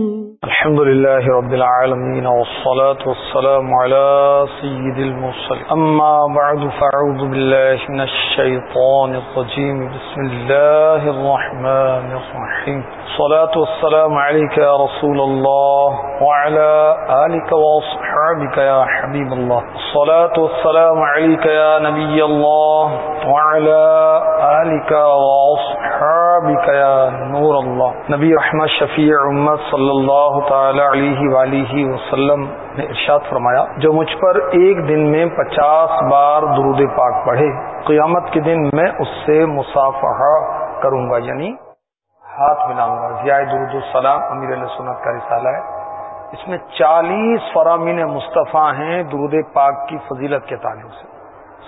الحمد لله رب العالمين والصلاة والسلام على سيد المرسلين أما بعد فأعوذ بالله من الشيطان الرجيم بسم الله الرحمن الرحيم الصلاة والسلام عليك يا رسول الله وعلى آلك وأصحابك يا حبيب الله الصلاة والسلام عليك يا نبي الله وعلى آلك وأصحابك يا نور الله نبي رحمة شفيع أمة صلى الله تعالی علیہ وآلہ وسلم نے ارشاد فرمایا، جو مجھ پر ایک دن میں پچاس بار درود پاک پڑھے، قیامت کے دن میں اس سے مصافحہ کروں گا یعنی ہاتھ ملاؤں گا۔ ضیاء درود السلام امیر علیہ سنت کا رسالہ ہے۔ اس میں چالیس فرامین مصطفیٰ ہیں درود پاک کی فضیلت کے تعلق سے۔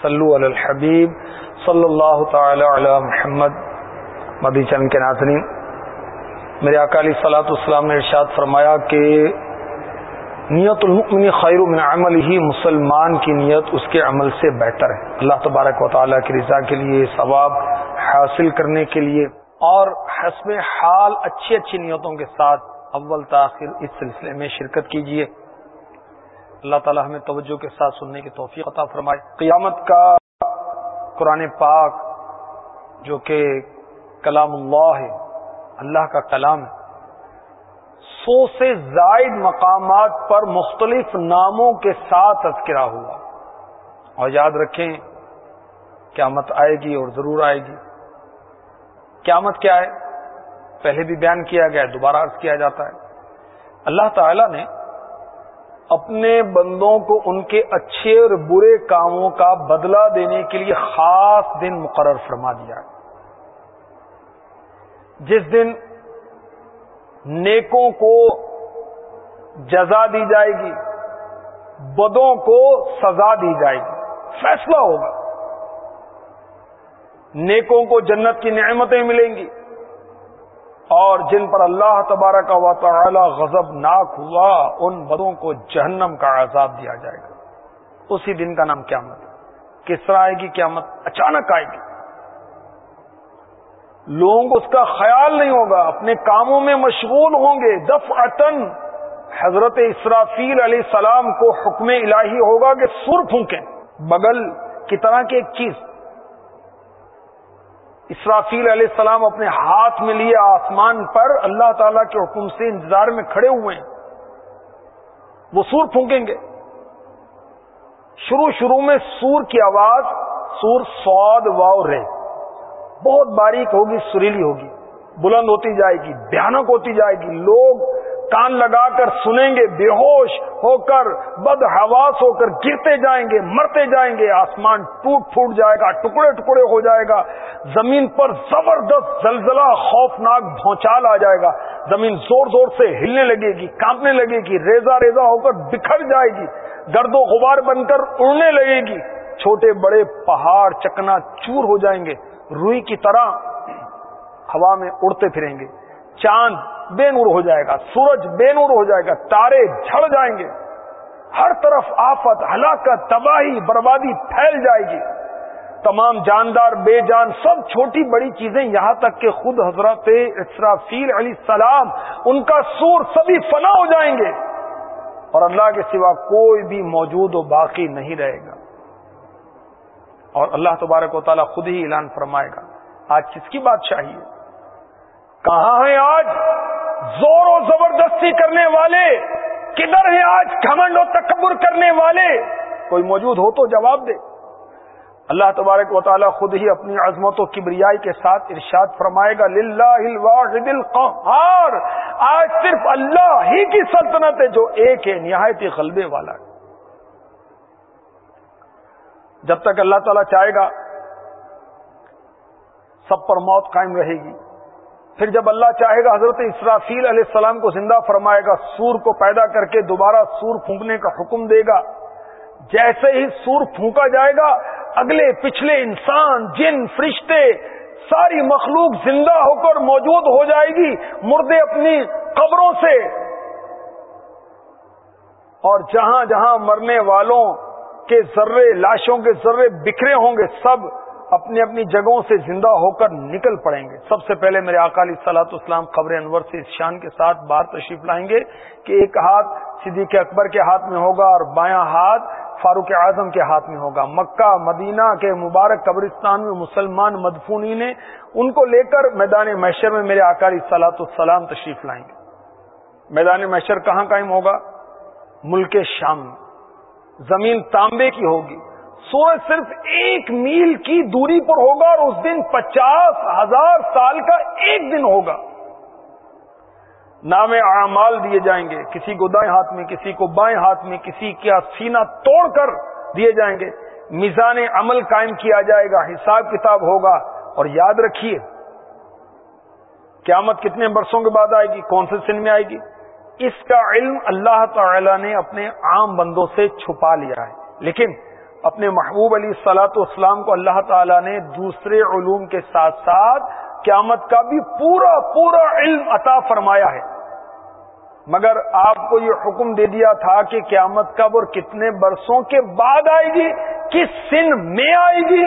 صلو علی الحبیب، صلی اللہ تعالی علی محمد مدی چند کے ناظرین۔ میرے اکالی سلاۃ اسلام نے ارشاد فرمایا کہ نیت المؤمن خیر من عمل ہی مسلمان کی نیت اس کے عمل سے بہتر ہے۔ اللہ تبارک و تعالیٰ کی رضا کے لیے، ثواب حاصل کرنے کے لیے اور حسب حال اچھی اچھی نیتوں کے ساتھ اول تاخیر اس سلسلے میں شرکت کیجیے۔ اللہ تعالیٰ ہمیں توجہ کے ساتھ سننے کی توفیق عطا فرمائے۔ قیامت کا قرآن پاک جو کہ کلام اللہ ہے اللہ کا کلام ہے۔ سو سے زائد مقامات پر مختلف ناموں کے ساتھ تذکرہ ہوا۔ اور یاد رکھیں، قیامت آئے گی اور ضرور آئے گی۔ قیامت کیا ہے؟ پہلے بھی بیان کیا گیا، دوبارہ عرض کیا جاتا ہے۔ اللہ تعالی نے اپنے بندوں کو ان کے اچھے اور برے کاموں کا بدلہ دینے کے لیے خاص دن مقرر فرما دیا ہے۔ جس دن نیکوں کو جزا دی جائے گی، بدوں کو سزا دی جائے گی۔ فیصلہ ہوگا۔ نیکوں کو جنت کی نعمتیں ملیں گی۔ اور جن پر اللہ تبارک و تعالی غضب ناک ہوا، ان بدوں کو جہنم کا عذاب دیا جائے گا۔ اسی دن کا نام قیامت کس طرح آئے گی قیامت؟ اچانک آئے گی۔ لوگوں کو اس کا خیال نہیں ہوگا، اپنے کاموں میں مشغول ہوں گے۔ دف اٹن حضرت اسرافیل علیہ السلام کو حکم الہی ہوگا کہ سر پھونکیں۔ بغل کی طرح کی ایک چیز۔ اسرافیل علیہ السلام اپنے ہاتھ میں لیے آسمان پر اللہ تعالی کے حکم سے انتظار میں کھڑے ہوئے ہیں۔ وہ سور پھونکیں گے۔ شروع شروع میں سور کی آواز، سور سواد واؤ رہے بہت باریک ہوگی، سریلی ہوگی، بلند ہوتی جائے گی، بھیانک ہوتی جائے گی۔ لوگ کان لگا کر سنیں گے، بے ہوش ہو کر بد حواس ہو کر گرتے جائیں گے، مرتے جائیں گے۔ آسمان ٹوٹ پھوٹ جائے گا، ٹکڑے ٹکڑے ہو جائے گا۔ زمین پر زبردست زلزلہ خوفناک بھونچال آ جائے گا۔ زمین زور زور سے ہلنے لگے گی، کانپنے لگے گی ریزا ریزا ہو کر بکھر جائے گی۔ گرد و غبار بن کر اڑنے لگے گی۔ چھوٹے بڑے پہاڑ چکنا چور ہو جائیں گے۔ روئی کی طرح ہوا میں اڑتے پھریں گے۔ چاند بے نور ہو جائے گا، سورج بے نور ہو جائے گا، تارے جھڑ جائیں گے۔ ہر طرف آفت، ہلاکت، تباہی، بربادی پھیل جائے گی۔ تمام جاندار، بے جان، سب چھوٹی بڑی چیزیں یہاں تک کہ خود حضرت اسرافیل علیہ السلام، ان کا سور سبھی فنا ہو جائیں گے۔ اور اللہ کے سوا کوئی بھی موجود و باقی نہیں رہے گا۔ اور اللہ تبارک و تعالیٰ خود ہی اعلان فرمائے گا۔ آج کس کی بات چاہیے؟ کہاں ہیں آج؟ زور و زبردستی کرنے والے۔ کدھر ہیں آج؟ گھمنڈ و تکبر کرنے والے۔ کوئی موجود ہو تو جواب دے۔ اللہ تبارک و تعالیٰ خود ہی اپنی عظمت و کبریائی کے ساتھ ارشاد فرمائے گا الواحد القہار۔ آج صرف اللہ ہی کی سلطنت ہے جو ایک ہے، نہایت غلبے والا ہے۔ جب تک اللہ تعالیٰ چاہے گا، سب پر موت قائم رہے گی۔ پھر جب اللہ چاہے گا، حضرت اسرافیل علیہ السلام کو زندہ فرمائے گا، سور کو پیدا کر کے دوبارہ سور پھونکنے کا حکم دے گا۔ جیسے ہی سور پھونکا جائے گا، اگلے پچھلے انسان، جن، فرشتے، ساری مخلوق زندہ ہو کر موجود ہو جائے گی، مردے اپنی قبروں سے۔ اور جہاں جہاں مرنے والوں کے ذرے، لاشوں کے ذرے بکھرے ہوں گے، سب اپنی اپنی جگہوں سے زندہ ہو کر نکل پڑیں گے۔ سب سے پہلے میرے اکالی سلاط اسلام خبر انور سے اس شان کے ساتھ باہر تشریف لائیں گے کہ ایک ہاتھ صدیق اکبر کے ہاتھ میں ہوگا اور بایاں ہاتھ فاروق اعظم کے ہاتھ میں ہوگا۔ مکہ، مدینہ کے مبارک قبرستان میں مسلمان مدفونی نے ان کو لے کر میدان میشر میں میرے اکالی سلاط السلام تشریف لائیں گے۔ میدان میشر کہاں قائم ہوگا؟ ملک شام میں۔ زمین تانبے کی ہوگی۔ سورج صرف ایک میل کی دوری پر ہوگا اور اس دن پچاس ہزار سال کا ایک دن ہوگا۔ نام اعمال دیے جائیں گے۔ کسی کو دائیں ہاتھ میں، کسی کو بائیں ہاتھ میں، کسی کا سینہ توڑ کر دیے جائیں گے۔ میزان عمل قائم کیا جائے گا، حساب کتاب ہوگا۔ اور یاد رکھیے، قیامت کتنے برسوں کے بعد آئے گی؟ کون سے سن میں آئے گی؟ اس کا علم اللہ تعالی نے اپنے عام بندوں سے چھپا لیا ہے۔ لیکن اپنے محبوب علی سلاۃ اسلام کو اللہ تعالیٰ نے دوسرے علوم کے ساتھ ساتھ قیامت کا بھی پورا پورا علم عطا فرمایا ہے۔ مگر آپ کو یہ حکم دے دیا تھا کہ قیامت کب اور کتنے برسوں کے بعد آئے گی، کس سن میں آئے گی،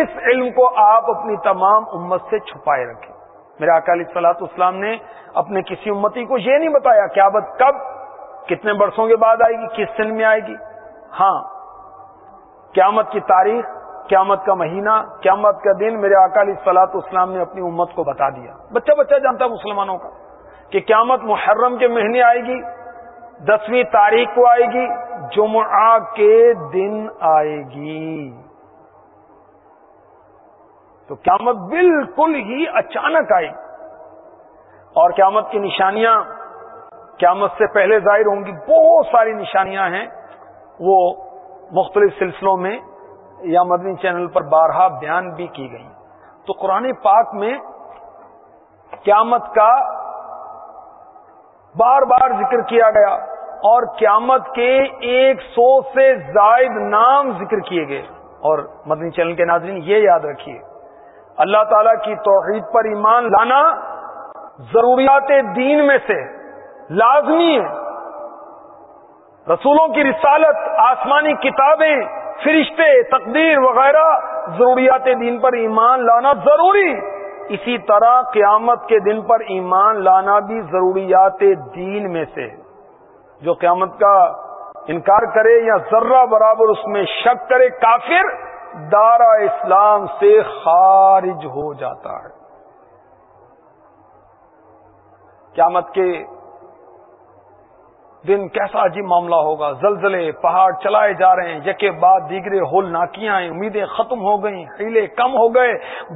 اس علم کو آپ اپنی تمام امت سے چھپائے رکھیں۔ میرے اکالی سلاط اسلام نے اپنے کسی امتی کو یہ نہیں بتایا قیامت کب، کتنے برسوں کے بعد آئے گی، کس سن میں آئے گی؟ ہاں قیامت کی تاریخ، قیامت کا مہینہ، قیامت کا دن میرے اکالی سلاط اسلام نے اپنی امت کو بتا دیا۔ بچہ بچہ جانتا مسلمانوں کا کہ قیامت محرم کے مہینے آئے گی، دسویں تاریخ کو آئے گی، جمعہ کے دن آئے گی۔ تو قیامت بالکل ہی اچانک آئے اور قیامت کی نشانیاں قیامت سے پہلے ظاہر ہوں گی، بہت ساری نشانیاں ہیں۔ وہ مختلف سلسلوں میں یا مدنی چینل پر بارہا بیان بھی کی گئی تو قرآن پاک میں قیامت کا بار بار ذکر کیا گیا اور قیامت کے ایک سو سے زائد نام ذکر کیے گئے۔ اور مدنی چینل کے ناظرین، یہ یاد رکھیے۔ اللہ تعالی کی توحید پر ایمان لانا ضروریات دین میں سے لازمی ہے۔ رسولوں کی رسالت، آسمانی کتابیں، فرشتے، تقدیر وغیرہ ضروریات دین پر ایمان لانا ضروری۔ اسی طرح قیامت کے دن پر ایمان لانا بھی ضروریات دین میں سے۔ جو قیامت کا انکار کرے یا ذرہ برابر اس میں شک کرے کافر دارا اسلام سے خارج ہو جاتا ہے۔ قیامت کے دن کیسا عجیب معاملہ ہوگا۔ زلزلے، پہاڑ چلائے جا رہے ہیں۔ یکے بعد دیگرے ہول ناکیاں امیدیں ختم ہو گئیں۔ ہیلے کم ہو گئے۔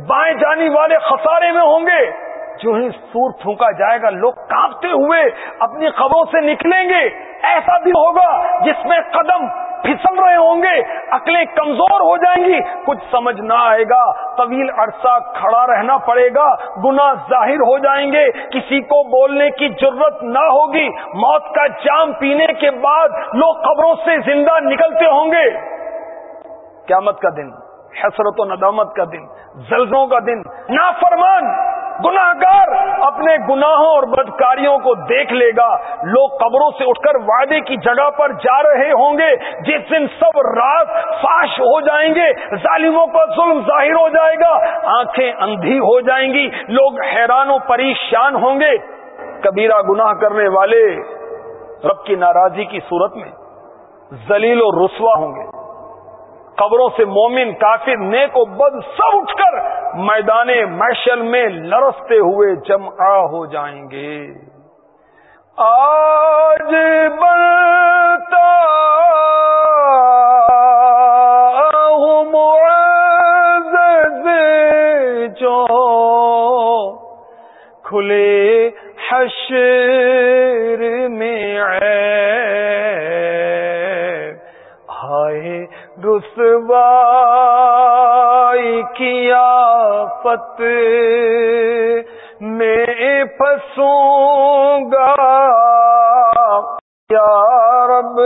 بائیں جانے والے خسارے میں ہوں گے۔ جو ہی سور پھونکا جائے گا، لوگ کانپتے ہوئے اپنی خبروں سے نکلیں گے۔ ایسا دن ہوگا جس میں قدم پھسل رہے ہوں گے، عقلیں کمزور ہو جائیں گی، کچھ سمجھ نہ آئے گا، طویل عرصہ کھڑا رہنا پڑے گا گنا ظاہر ہو جائیں گے، کسی کو بولنے کی ضرورت نہ ہوگی، موت کا جام پینے کے بعد لوگ قبروں سے زندہ نکلتے ہوں گے۔ قیامت کا دن، حسرت و ندامت کا دن زلزوں کا دن، نافرمان۔ گناہ گار اپنے گناہوں اور بدکاریوں کو دیکھ لے گا۔ لوگ قبروں سے اٹھ کر وعدے کی جگہ پر جا رہے ہوں گے۔ جس دن سب رات فاش ہو جائیں گے، ظالموں کا ظلم ظاہر ہو جائے گا۔ آنکھیں اندھی ہو جائیں گی۔ لوگ حیران و پریشان ہوں گے۔ کبیرہ گناہ کرنے والے رب کی ناراضی کی صورت میں ذلیل و رسوا ہوں گے۔ قبروں سے مومن، کافر، نیک و بد سب اٹھ کر میدان میشل میں لرستے ہوئے جمع ہو جائیں گے۔ آج بنتا جو کھلے حشر میں رسوائی کیا پت میں پھنسوں گا۔ یا رب۔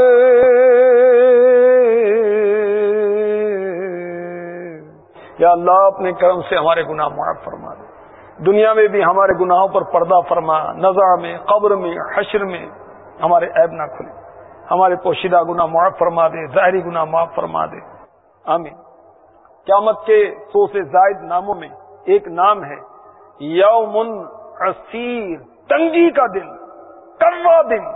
یا اللہ، اپنے کرم سے ہمارے گناہ معاف فرما دے۔ دنیا میں بھی ہمارے گناہوں پر پردہ فرما۔ نظر میں، قبر میں، حشر میں ہمارے عیب نہ کھلے۔ ہمارے پوشیدہ گنا معاف فرما دے ظاہری گنا معاف فرما دے۔ آمین۔ قیامت کے سو سے زائد ناموں میں ایک نام ہے یوم عسیر، تنگی کا دن کروا دن۔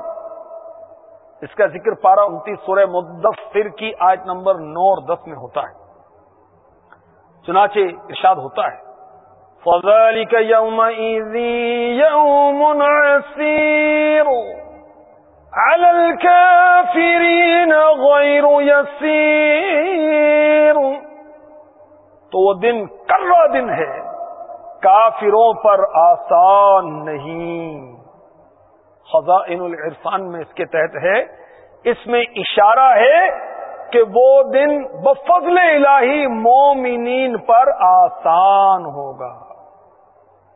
اس کا ذکر پارا انتیس سورہ مدفر کی آیت نمبر نو اور دس میں ہوتا ہے۔ چنانچہ ارشاد ہوتا ہے فضلك يومئذ يوم عسير على الكافرين غير يسير. تو وہ دن کروا دن ہے، کافروں پر آسان نہیں۔ خزائن العرفان میں اس کے تحت ہے، اس میں اشارہ ہے کہ وہ دن بفضل الہی مومنین پر آسان ہوگا۔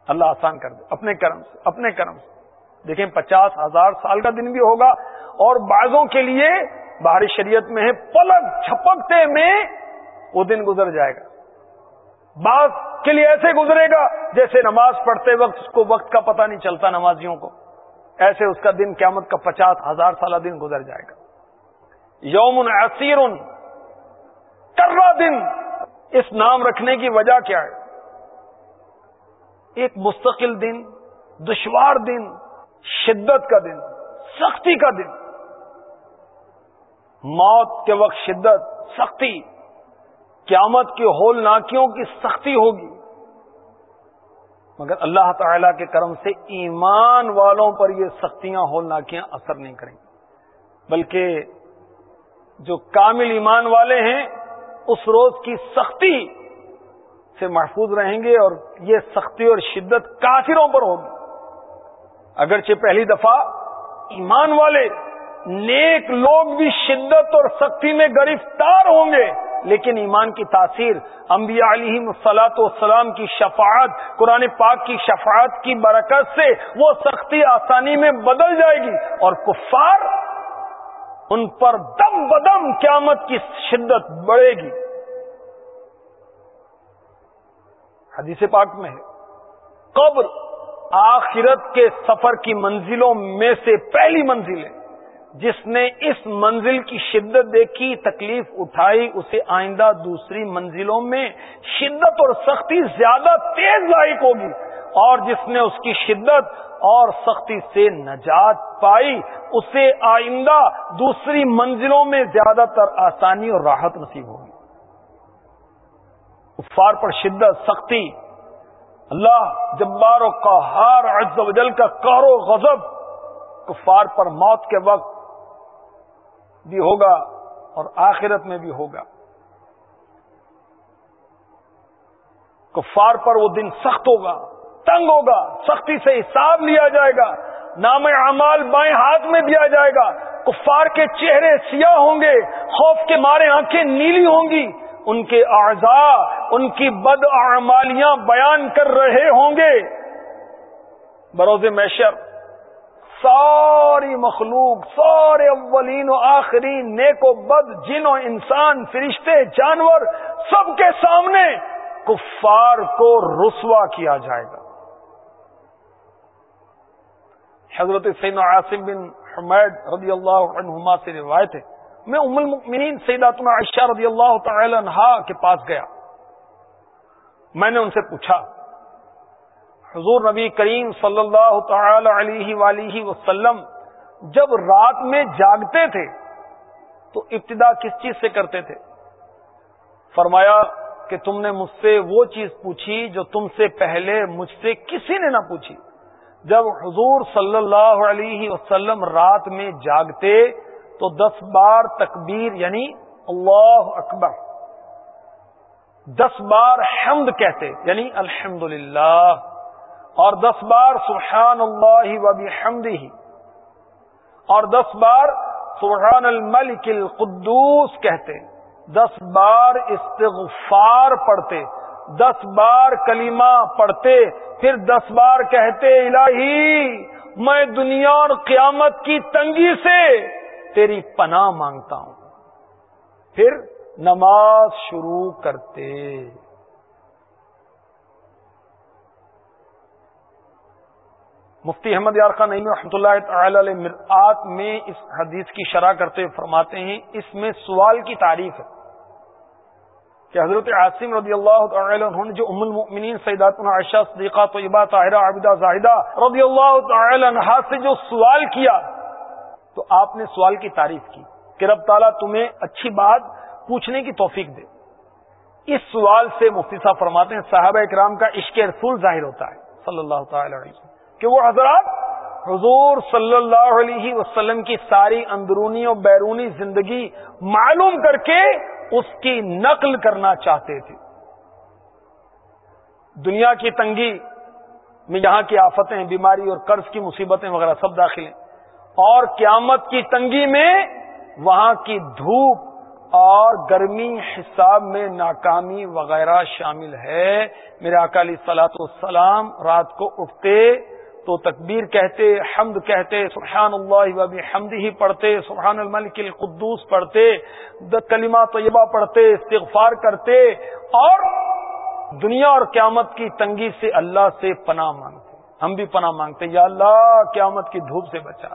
اللہ آسان کر دے، اپنے کرم سے، اپنے کرم سے۔ دیکھیں پچاس ہزار سال کا دن بھی ہوگا اور بعضوں کے لیے باہری شریعت میں ہے، پلک چھپکتے میں وہ دن گزر جائے گا۔ بعض کے لیے ایسے گزرے گا جیسے نماز پڑھتے وقت، اس کو وقت کا پتہ نہیں چلتا نمازیوں کو۔ ایسے اس کا دن قیامت کا پچاس ہزار سالہ دن گزر جائے گا۔ یوم عصیر کرا دن۔ اس نام رکھنے کی وجہ کیا ہے؟ ایک مستقل دن، دشوار دن۔ شدت کا دن، سختی کا دن۔ موت کے وقت شدت، سختی۔ قیامت کی ہول ناکیوں کی سختی ہوگی۔ مگر اللہ تعالی کے کرم سے ایمان والوں پر یہ سختیاں، ہول ناکیاں اثر نہیں کریں گی۔ بلکہ جو کامل ایمان والے ہیں، اس روز کی سختی سے محفوظ رہیں گے اور یہ سختی اور شدت کافروں پر ہوگی۔ اگرچہ پہلی دفعہ ایمان والے نیک لوگ بھی شدت اور سختی میں گرفتار ہوں گے، لیکن ایمان کی تاثیر انبیاء علیہ مسلاط والسلام کی شفاعت، قرآن پاک کی شفاعت کی برکت سے وہ سختی آسانی میں بدل جائے گی اور کفار ان پر دم بدم قیامت کی شدت بڑھے گی۔ حدیث پاک میں ہے، قبر آخرت کے سفر کی منزلوں میں سے پہلی منزل ہے۔ جس نے اس منزل کی شدت دیکھی، تکلیف اٹھائی، اسے آئندہ دوسری منزلوں میں شدت اور سختی زیادہ تیز لائق ہوگی۔ اور جس نے اس کی شدت اور سختی سے نجات پائی، اسے آئندہ دوسری منزلوں میں زیادہ تر آسانی اور راحت نصیب ہوگی۔ کفار پر شدت، سختی اللہ جبار و قہار عز و جل کا قہر و غضب کفار پر موت کے وقت بھی ہوگا اور آخرت میں بھی ہوگا۔ کفار پر وہ دن سخت ہوگا، تنگ ہوگا، سختی سے حساب لیا جائے گا، نام اعمال بائیں ہاتھ میں دیا جائے گا۔ کفار کے چہرے سیاہ ہوں گے، خوف کے مارے آنکھیں نیلی ہوں گی۔ ان کے اعضاء، ان کی بد اعمالیاں بیان کر رہے ہوں گے۔ بروز میشر ساری مخلوق، سارے اولین و آخرین، نیک و بد، جن و انسان، فرشتے، جانور، سب کے سامنے کفار کو رسوا کیا جائے گا۔ حضرت سین عاصم بن حمید رضی اللہ عنہما سے روایت ہے۔ میں ام المؤمنین سیداتنا عائشہ رضی اللہ تعالی عنہا کے پاس گیا۔ میں نے ان سے پوچھا، حضور نبی کریم صلی اللہ تعالی علیہ ولیہ وسلم جب رات میں جاگتے تھے تو ابتدا کس چیز سے کرتے تھے؟ فرمایا کہ تم نے مجھ سے وہ چیز پوچھی جو تم سے پہلے مجھ سے کسی نے نہ پوچھی۔ جب حضور صلی اللہ علیہ وسلم رات میں جاگتے تو دس بار تکبیر یعنی اللہ اکبر دس بار حمد کہتے یعنی الحمد اور دس بار سبحان اللہ و حمد ہی اور دس بار سبحان الملک القدوس کہتے، دس بار استغفار پڑھتے، دس بار کلمہ پڑھتے، پھر دس بار کہتے، الہی، میں دنیا اور قیامت کی تنگی سے تیری پناہ مانگتا ہوں۔ پھر نماز شروع کرتے۔ مفتی احمد یار خان نئی رحمۃ اللہ تعالی مرآت میں اس حدیث کی شرح کرتے فرماتے ہیں، اس میں سوال کی تعریف ہے کہ حضرت عاصم رضی اللہ تعالی عنہ نے جو ام المؤمنین سیدات عائشہ صدیقہ طیبہ طاہرہ عابدہ زاہدہ رضی اللہ تعالی عنہ سے جو سوال کیا تو آپ نے سوال کی تعریف کی کہ رب تعالیٰ تمہیں اچھی بات پوچھنے کی توفیق دے۔ اس سوال سے مفتی صاحب فرماتے ہیں، صحابہ اکرام کا عشق رسول ظاہر ہوتا ہے، صلی اللہ تعالی علیہ وسلم۔ کہ وہ حضرات حضور صلی اللہ علیہ وسلم کی ساری اندرونی اور بیرونی زندگی معلوم کر کے اس کی نقل کرنا چاہتے تھے۔ دنیا کی تنگی میں یہاں کی آفتیں، بیماری اور قرض کی مصیبتیں وغیرہ سب داخل ہیں۔ اور قیامت کی تنگی میں وہاں کی دھوپ اور گرمی حساب میں ناکامی وغیرہ شامل ہے۔ میرے اکالی سلاط والسلام، رات کو اٹھتے تو تکبیر کہتے، حمد کہتے، سبحان اللہ وبی حمد ہی پڑھتے، سبحان الملک القدوس پڑھتے، کلمہ طیبہ پڑھتے، استغفار کرتے اور دنیا اور قیامت کی تنگی سے اللہ سے پناہ مانگتے۔ ہم بھی پناہ مانگتے، یا اللہ، قیامت کی دھوپ سے بچا۔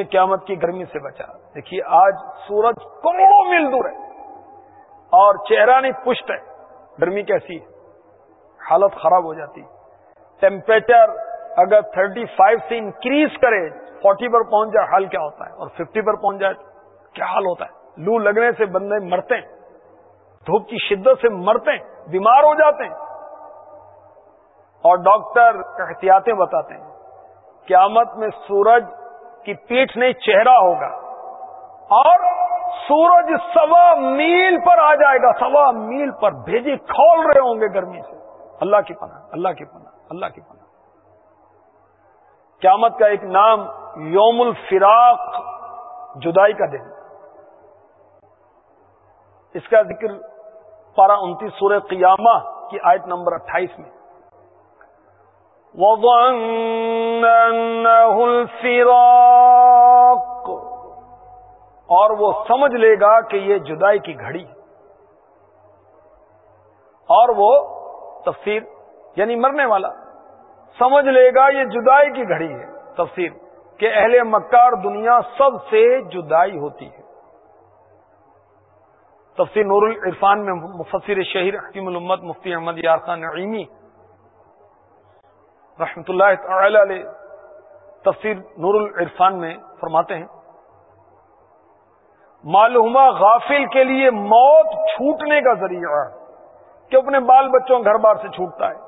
ہمیں قیامت کی گرمی سے بچا۔ دیکھیے، آج سورج کروڑوں میل دور ہے اور چہرہ نہیں، پشت ہے۔ گرمی کیسی ہے؟ حالت خراب ہو جاتی۔ ٹیمپریچر اگر 35 سے انکریز کرے 40 پر پہنچ جائے، حال کیا ہوتا ہے؟ اور 50 پر پہنچ جائے، کیا حال ہوتا ہے؟ لو لگنے سے بندے مرتے ہیں۔ دھوپ کی شدت سے مرتے ہیں، بیمار ہو جاتے ہیں۔ اور ڈاکٹر احتیاطیں بتاتے ہیں، قیامت میں سورج کی پیٹھ نہیں چہرہ ہوگا اور سورج سوا میل پر آ جائے گا، سوا میل پر بھیجی کھول رہے ہوں گے گرمی سے۔ اللہ کی پناہ، اللہ کی پناہ، اللہ کی پناہ۔ قیامت کا ایک نام یوم الفراق جدائی کا دن۔ اس کا ذکر پارہ انتیس سورہ قیامہ کی آیت نمبر اٹھائیس میں۔ الفراق۔ اور وہ سمجھ لے گا کہ یہ جدائی کی گھڑی۔ اور وہ تفسیر یعنی مرنے والا۔ سمجھ لے گا یہ جدائی کی گھڑی ہے، تفسیر، کہ اہل مکار دنیا سب سے جدائی ہوتی ہے۔ تفسیر نور العرفان میں مفسر شہیر حکیم الامت مفتی احمد یار خان نعیمی رحمت اللہ تعالی علیہ تفسیر نور العرفان میں فرماتے ہیں، معلومہ غافل کے لیے موت چھوٹنے کا ذریعہ کہ اپنے بال بچوں گھر بار سے چھوٹتا ہے،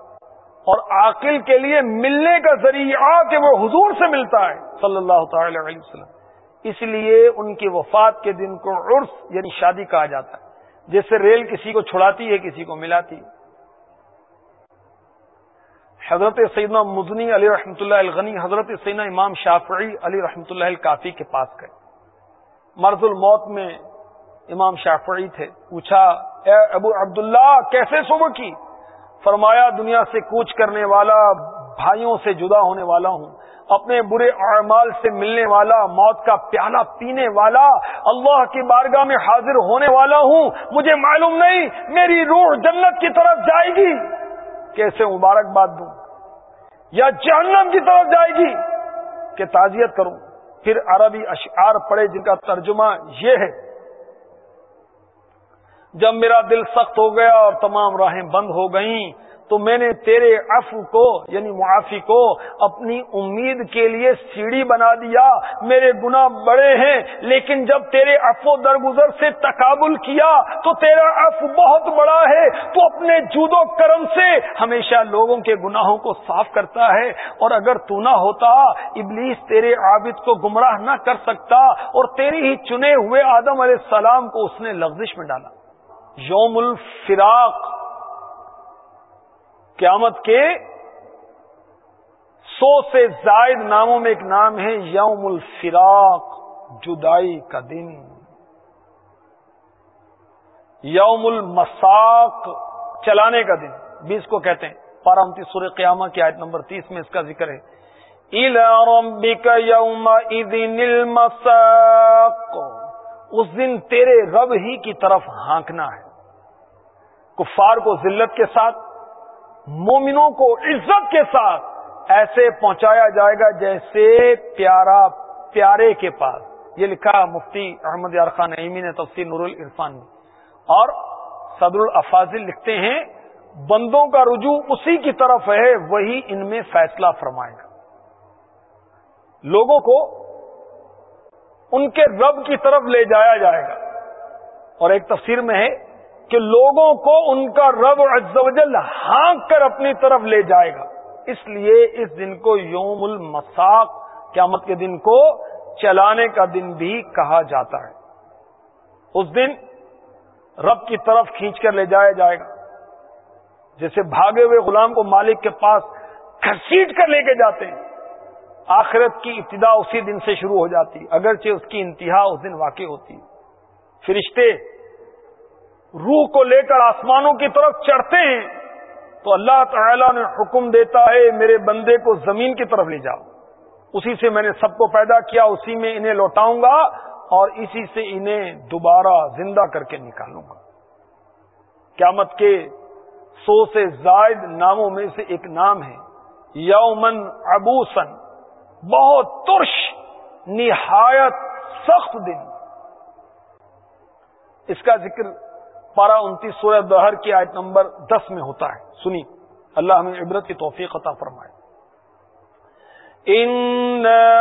اور عاقل کے لیے ملنے کا ذریعہ کہ وہ حضور سے ملتا ہے، صلی اللہ تعالی علیہ وسلم۔ اس لیے ان کی وفات کے دن کو عرس یعنی شادی کہا جاتا ہے جیسے ریل کسی کو چھڑاتی ہے، کسی کو ملاتی ہے۔ حضرت سیدنا مدنی علی رحمۃ اللہ الغنی، حضرت سیدنا امام شافعی علی رحمۃ اللہ الکافی کے پاس گئے۔ مرض الموت میں امام شافعی تھے۔ پوچھا، اے ابو عبداللہ، کیسے صبح کی؟ فرمایا، دنیا سے کوچ کرنے والا، بھائیوں سے جدا ہونے والا ہوں۔ اپنے برے اعمال سے ملنے والا، موت کا پیالہ پینے والا، اللہ کی بارگاہ میں حاضر ہونے والا ہوں۔ مجھے معلوم نہیں، میری روح جنت کی طرف جائے گی۔ کیسے مبارکباد دوں؟ یا جہنم کی طرف جائے گی کہ تعزیت کروں۔ پھر عربی اشعار پڑے جن کا ترجمہ یہ ہے، جب میرا دل سخت ہو گیا اور تمام راہیں بند ہو گئیں تو میں نے تیرے عفو کو یعنی معافی کو، اپنی امید کے لیے سیڑھی بنا دیا۔ میرے گنا بڑے ہیں، لیکن جب تیرے افو درگزر سے تقابل کیا تو تیرا اف بہت بڑا ہے۔ تو اپنے جود و کرم سے ہمیشہ لوگوں کے گناہوں کو صاف کرتا ہے۔ اور اگر تو نہ ہوتا، ابلیس تیرے عابد کو گمراہ نہ کر سکتا۔ اور تیری ہی چنے ہوئے آدم علیہ السلام کو اس نے لغزش میں ڈالا۔ یوم الفراق قیامت کے سو سے زائد ناموں میں ایک نام ہے یوم الفراق، جدائی کا دن۔ یوم المساق، چلانے کا دن۔ بیس کو کہتے ہیں۔ پارامتی سور قیامہ کی آیت نمبر تیس میں اس کا ذکر ہے۔ یوم المساق۔ اس دن تیرے رب ہی کی طرف ہانکنا ہے۔ کفار کو ذلت کے ساتھ مومنوں کو عزت کے ساتھ ایسے پہنچایا جائے گا جیسے پیارا پیارے کے پاس۔ یہ لکھا مفتی احمد یار خان عیمی نے تفصیل نور الرفان میں۔ اور صدر الافاظل لکھتے ہیں، بندوں کا رجوع اسی کی طرف ہے، وہی ان میں فیصلہ فرمائے گا۔ لوگوں کو ان کے رب کی طرف لے جایا جائے گا۔ اور ایک تفسیر میں ہے کہ لوگوں کو ان کا رب عز و جل ہانک کر اپنی طرف لے جائے گا۔ اس لیے اس دن کو یوم المساق، قیامت کے دن کو چلانے کا دن بھی کہا جاتا ہے۔ اس دن رب کی طرف کھینچ کر لے جایا جائے گا۔ جیسے بھاگے ہوئے غلام کو مالک کے پاس گھسیٹ کر لے کے جاتے ہیں، آخرت کی ابتدا اسی دن سے شروع ہو جاتی۔ اگرچہ اس کی انتہا اس دن واقع ہوتی۔ فرشتے روح کو لے کر آسمانوں کی طرف چڑھتے ہیں، تو اللہ تعالی نے حکم دیتا ہے، میرے بندے کو زمین کی طرف لے جاؤ۔ اسی سے میں نے سب کو پیدا کیا، اسی میں انہیں لوٹاؤں گا اور اسی سے انہیں دوبارہ زندہ کر کے نکالوں گا۔ قیامت کے سو سے زائد ناموں میں سے ایک نام ہے، یومن ابوسن بہت ترش، نہایت سخت دن۔ اس کا ذکر پارا انتیس سورہ دہر کی آیت نمبر دس میں ہوتا ہے۔ سنی۔ اللہ ہمیں عبرت کی توفیق عطا فرمائے۔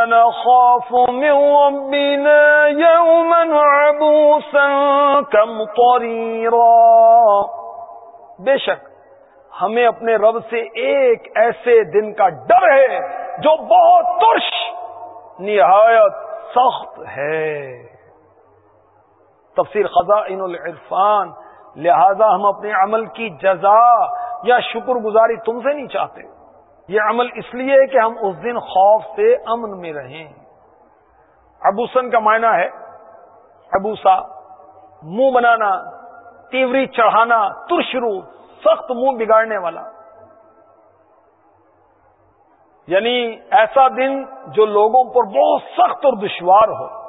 نخاف من ربنا يوما عبوسا بے شک ہمیں اپنے رب سے ایک ایسے دن کا ڈر ہے جو بہت ترش، نہایت سخت ہے۔ تفسیر خزائن العرفان لہذا ہم اپنے عمل کی جزا یا شکر گزاری تم سے نہیں چاہتے۔ یہ عمل اس لیے کہ ہم اس دن خوف سے امن میں رہیں۔ ابوسن کا معنی ہے ابوسا منہ بنانا، تیوری چڑھانا، ترشرو، سخت منہ بگاڑنے والا۔ یعنی ایسا دن جو لوگوں پر بہت سخت اور دشوار ہو۔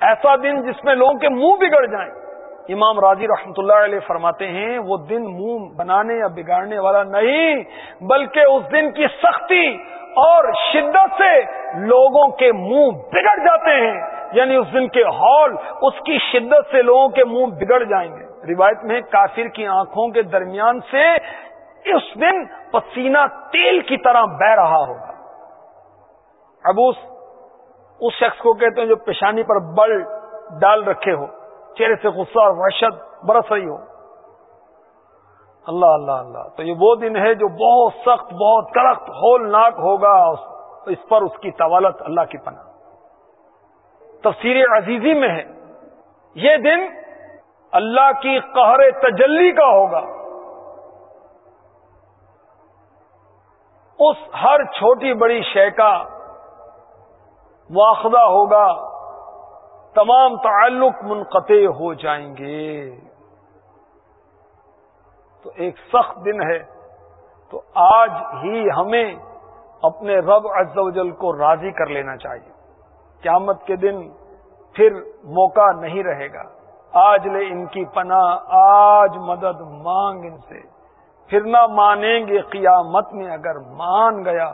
ایسا دن جس میں لوگوں کے منہ بگڑ جائیں۔ امام راضی رحمت اللہ علیہ فرماتے ہیں، وہ دن منہ بنانے یا بگاڑنے والا نہیں، بلکہ اس دن کی سختی اور شدت سے لوگوں کے منہ بگڑ جاتے ہیں۔ یعنی اس دن کے ہال اس کی شدت سے لوگوں کے منہ بگڑ جائیں گے۔ روایت میں کافر کی آنکھوں کے درمیان سے اس دن پسینہ تیل کی طرح بہ رہا ہوگا۔ اب اس شخص کو کہتے ہیں جو پیشانی پر بل ڈال رکھے ہو۔ چہرے سے غصہ اور وحشت برس رہی ہو۔ اللہ اللہ اللہ۔ تو یہ وہ دن ہے جو بہت سخت، بہت کڑک ہولناک ہوگا۔ اس پر اس کی طوالت اللہ کی پناہ۔ تفسیر عزیزی میں ہے۔ یہ دن اللہ کی قہر تجلی کا ہوگا۔ اس ہر چھوٹی بڑی شے کا مواخذہ ہوگا۔ تمام تعلق منقطع ہو جائیں گے۔ تو ایک سخت دن ہے۔ تو آج ہی ہمیں اپنے رب عز و جل کو راضی کر لینا چاہیے۔ قیامت کے دن پھر موقع نہیں رہے گا۔ آج لے ان کی پناہ، آج مدد مانگ ان سے۔ پھر نہ مانیں گے قیامت میں اگر مان گیا۔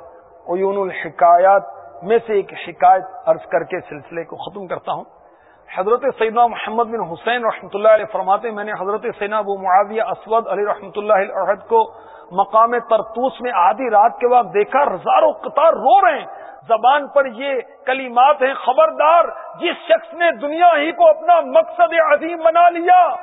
عیون الحکایات میں سے ایک شکایت عرض کر کے سلسلے کو ختم کرتا ہوں۔ حضرت سیدنا محمد بن حسین رحمۃ اللہ علیہ فرماتے میں نے حضرت سینا ابو معاویہ اسود علی رحمۃ اللہ علیہ کو مقام ترتوس میں آدھی رات کے وقت دیکھا، ہزاروں قطار رو رہے ہیں۔ زبان پر یہ کلمات ہیں، خبردار، جس شخص نے دنیا ہی کو اپنا مقصد عظیم بنا لیا،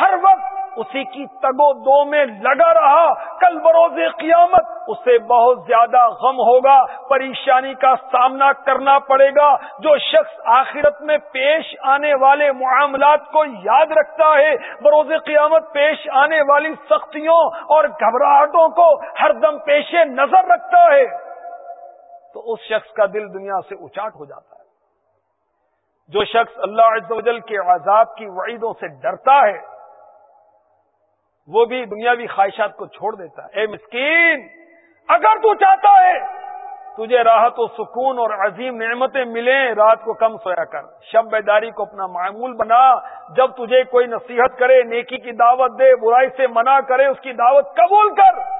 ہر وقت اسی کی تگو دو میں لگا رہا کل بروز قیامت، اسے بہت زیادہ غم ہوگا، پریشانی کا سامنا کرنا پڑے گا، جو شخص آخرت میں پیش آنے والے معاملات کو یاد رکھتا ہے، بروز قیامت پیش آنے والی سختیوں اور گھبراہٹوں کو ہر دم پیش نظر رکھتا ہے۔ تو اس شخص کا دل دنیا سے اچاٹ ہو جاتا ہے۔ جو شخص اللہ عز و جل کے عذاب کی وعیدوں سے ڈرتا ہے وہ بھی دنیاوی خواہشات کو چھوڑ دیتا ہے۔ اے مسکین، اگر تو چاہتا ہے، تجھے راحت و سکون اور عظیم نعمتیں ملیں، رات کو کم سویا کر۔ شب بیداری کو اپنا معمول بنا۔ جب تجھے کوئی نصیحت کرے، نیکی کی دعوت دے، برائی سے منع کرے، اس کی دعوت قبول کر۔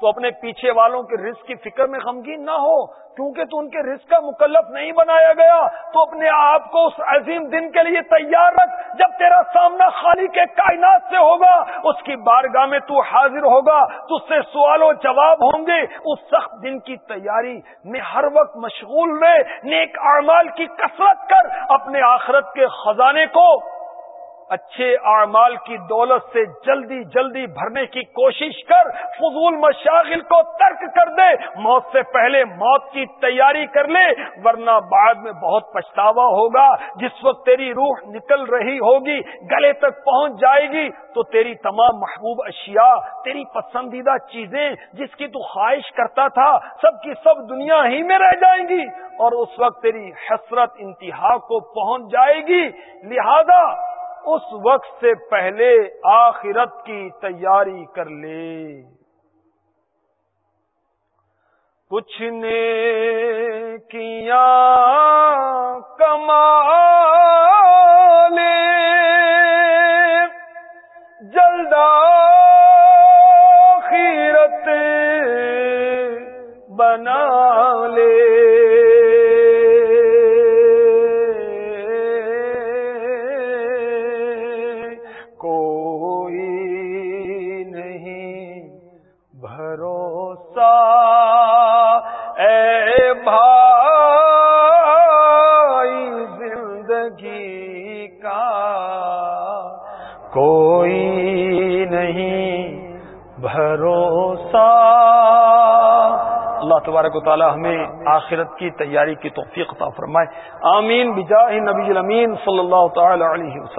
تو اپنے پیچھے والوں کے رزق کی فکر میں غمگین نہ ہو۔ کیونکہ تو ان کے رزق کا مکلف نہیں بنایا گیا، تو اپنے آپ کو اس عظیم دن کے لیے تیار رکھ۔ جب تیرا سامنا خالی کے کائنات سے ہوگا، اس کی بارگاہ میں تو حاضر ہوگا تو اس سے سوال و جواب ہوں گے۔ اس سخت دن کی تیاری میں ہر وقت مشغول رہے، نیک اعمال کی کثرت کر اپنے آخرت کے خزانے کو اچھے اعمال کی دولت سے جلدی جلدی بھرنے کی کوشش کر، فضول مشاغل کو ترک کر دے، موت سے پہلے موت کی تیاری کر لے، ورنہ بعد میں بہت پچھتاوا ہوگا۔ جس وقت تیری روح نکل رہی ہوگی، گلے تک پہنچ جائے گی، تو تیری تمام محبوب اشیاء، تیری پسندیدہ چیزیں، جس کی تو خواہش کرتا تھا، سب کی سب دنیا ہی میں رہ جائیں گی۔ اور اس وقت تیری حسرت، انتہا کو پہنچ جائے گی۔ لہذا اس وقت سے پہلے آخرت کی تیاری کر لے۔ کچھ نے کیا تعالی ہمیں آخرت کی تیاری کی توفیق عطا فرمائے۔ آمین، بجاہ نبی الامین صلی اللہ تعالی علیہ وسلم۔